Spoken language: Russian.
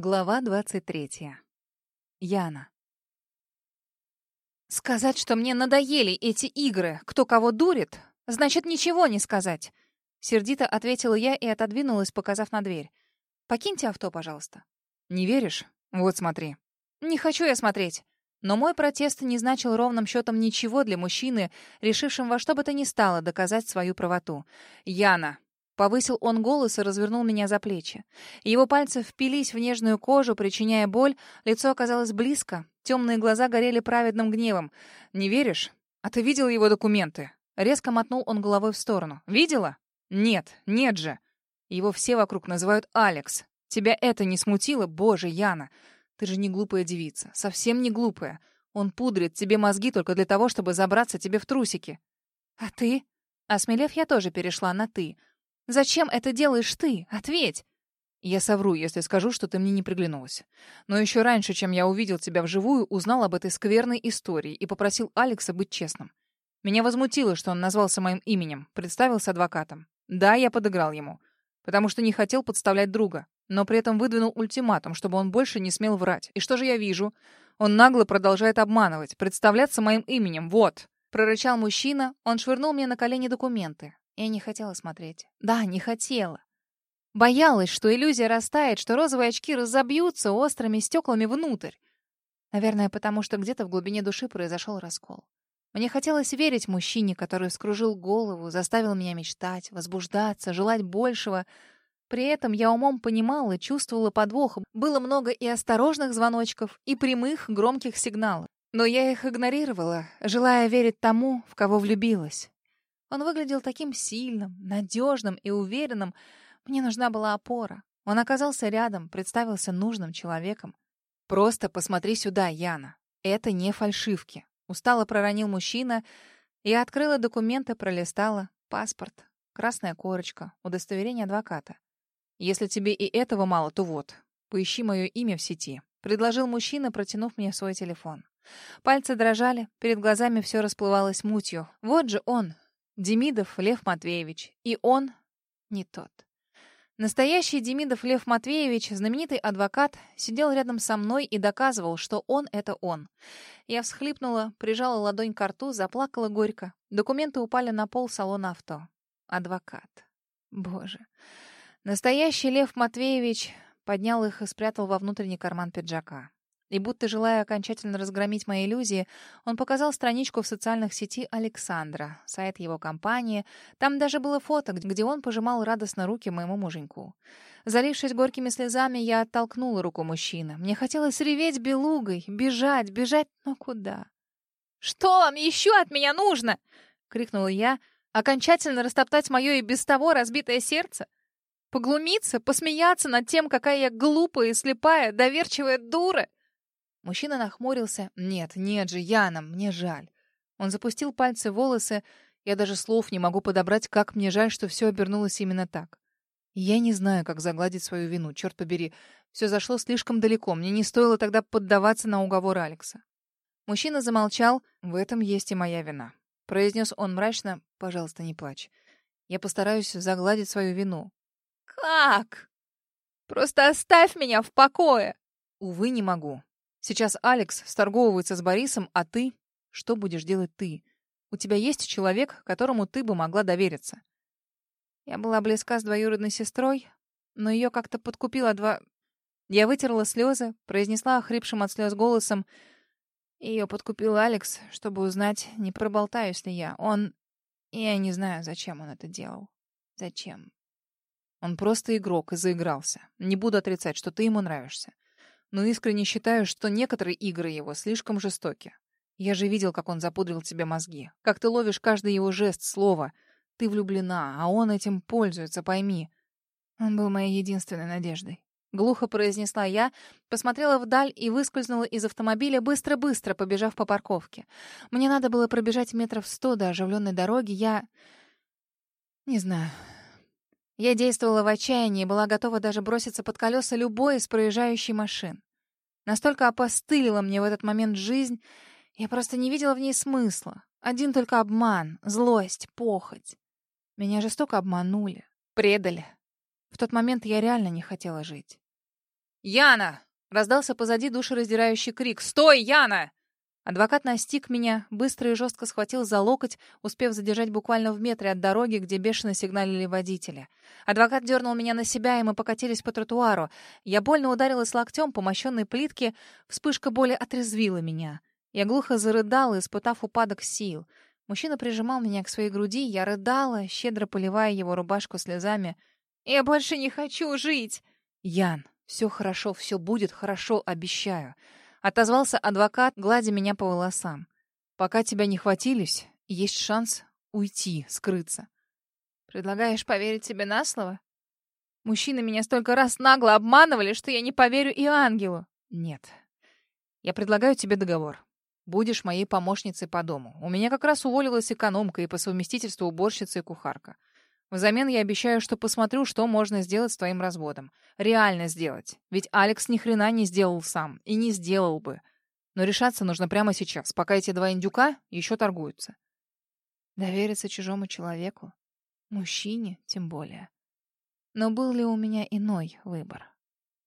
Глава 23. Яна. «Сказать, что мне надоели эти игры, кто кого дурит, значит ничего не сказать!» Сердито ответила я и отодвинулась, показав на дверь. «Покиньте авто, пожалуйста». «Не веришь? Вот смотри». «Не хочу я смотреть». Но мой протест не значил ровным счетом ничего для мужчины, решившим во что бы то ни стало доказать свою правоту. «Яна, Повысил он голос и развернул меня за плечи. Его пальцы впились в нежную кожу, причиняя боль. Лицо оказалось близко. Темные глаза горели праведным гневом. «Не веришь? А ты видел его документы?» Резко мотнул он головой в сторону. «Видела?» «Нет, нет же!» Его все вокруг называют Алекс. Тебя это не смутило? Боже, Яна! Ты же не глупая девица. Совсем не глупая. Он пудрит тебе мозги только для того, чтобы забраться тебе в трусики. А ты? Осмелев, я Зачем это делаешь ты? Ответь!» Я совру, если скажу, что ты мне не приглянулась. Но еще раньше, чем я увидел тебя вживую, узнал об этой скверной истории и попросил Алекса быть честным. Меня возмутило, что он назвался моим именем, представился адвокатом. Да, я подыграл ему, потому что не хотел подставлять друга, но при этом выдвинул ультиматум, чтобы он больше не смел врать. И что же я вижу? Он нагло продолжает обманывать, представляться моим именем. Вот, прорычал мужчина, он швырнул мне на колени документы. Я не хотела смотреть. Да, не хотела. Боялась, что иллюзия растает, что розовые очки разобьются острыми стеклами внутрь. Наверное, потому что где-то в глубине души произошел раскол. Мне хотелось верить мужчине, который вскружил голову, заставил меня мечтать, возбуждаться, желать большего. При этом я умом понимала, чувствовала подвох. Было много и осторожных звоночков, и прямых, громких сигналов. Но я их игнорировала, желая верить тому, в кого влюбилась. Он выглядел таким сильным, надежным и уверенным. Мне нужна была опора. Он оказался рядом, представился нужным человеком. «Просто посмотри сюда, Яна. Это не фальшивки». Устало проронил мужчина. Я открыла документы, пролистала. Паспорт, красная корочка, удостоверение адвоката. «Если тебе и этого мало, то вот. Поищи мое имя в сети», — предложил мужчина, протянув мне свой телефон. Пальцы дрожали, перед глазами все расплывалось мутью. Вот же он, Демидов Лев Матвеевич. И он не тот. Настоящий Демидов Лев Матвеевич, знаменитый адвокат, сидел рядом со мной и доказывал, что он — это он. Я всхлипнула, прижала ладонь к рту, заплакала горько. Документы упали на пол салона авто. Адвокат. Боже. Настоящий Лев Матвеевич поднял их и спрятал во внутренний карман пиджака. И будто желая окончательно разгромить мои иллюзии, он показал страничку в социальных сети Александра, сайт его компании. Там даже было фото, где он пожимал радостно руки моему муженьку. Залившись горькими слезами, я оттолкнула руку мужчины. Мне хотелось реветь белугой, бежать, бежать, но куда? «Что вам еще от меня нужно?» — крикнула я. «Окончательно растоптать мое и без того разбитое сердце?» Поглумиться, посмеяться над тем, какая я глупая и слепая, доверчивая дура. Мужчина нахмурился. «Нет, нет же, Яна, мне жаль». Он запустил пальцы в волосы. Я даже слов не могу подобрать, как мне жаль, что все обернулось именно так. Я не знаю, как загладить свою вину, черт побери. Все зашло слишком далеко, мне не стоило тогда поддаваться на уговор Алекса. Мужчина замолчал. «В этом есть и моя вина», — произнес он мрачно. «Пожалуйста, не плачь. Я постараюсь загладить свою вину». «Как? Просто оставь меня в покое!» «Увы, не могу. Сейчас Алекс сторговывается с Борисом, а ты... Что будешь делать ты? У тебя есть человек, которому ты бы могла довериться. Я была близка с двоюродной сестрой, но ее как-то подкупила два... Я вытерла слезы, произнесла охрипшим от слез голосом. Ее подкупил Алекс, чтобы узнать, не проболтаюсь ли я. Он... Я не знаю, зачем он это делал. Зачем? Он просто игрок и заигрался. Не буду отрицать, что ты ему нравишься но искренне считаю, что некоторые игры его слишком жестоки. Я же видел, как он запудрил тебе мозги, как ты ловишь каждый его жест, слово. Ты влюблена, а он этим пользуется, пойми. Он был моей единственной надеждой. Глухо произнесла я, посмотрела вдаль и выскользнула из автомобиля, быстро-быстро побежав по парковке. Мне надо было пробежать метров сто до оживленной дороги, я... Не знаю. Я действовала в отчаянии, была готова даже броситься под колеса любой из проезжающей машин. Настолько опостылила мне в этот момент жизнь, я просто не видела в ней смысла. Один только обман, злость, похоть. Меня жестоко обманули, предали. В тот момент я реально не хотела жить. «Яна!» — раздался позади душераздирающий крик. «Стой, Яна!» Адвокат настиг меня, быстро и жестко схватил за локоть, успев задержать буквально в метре от дороги, где бешено сигналили водители. Адвокат дернул меня на себя, и мы покатились по тротуару. Я больно ударилась локтем по мощенной плитке, вспышка боли отрезвила меня. Я глухо зарыдала, испытав упадок сил. Мужчина прижимал меня к своей груди, я рыдала, щедро поливая его рубашку слезами. «Я больше не хочу жить!» «Ян, все хорошо, все будет хорошо, обещаю!» Отозвался адвокат, гладя меня по волосам. «Пока тебя не хватились, есть шанс уйти, скрыться». «Предлагаешь поверить тебе на слово?» «Мужчины меня столько раз нагло обманывали, что я не поверю и ангелу». «Нет. Я предлагаю тебе договор. Будешь моей помощницей по дому. У меня как раз уволилась экономка и по совместительству уборщица и кухарка. Взамен я обещаю, что посмотрю, что можно сделать с твоим разводом. Реально сделать. Ведь Алекс ни хрена не сделал сам. И не сделал бы. Но решаться нужно прямо сейчас, пока эти два индюка еще торгуются. Довериться чужому человеку? Мужчине тем более. Но был ли у меня иной выбор?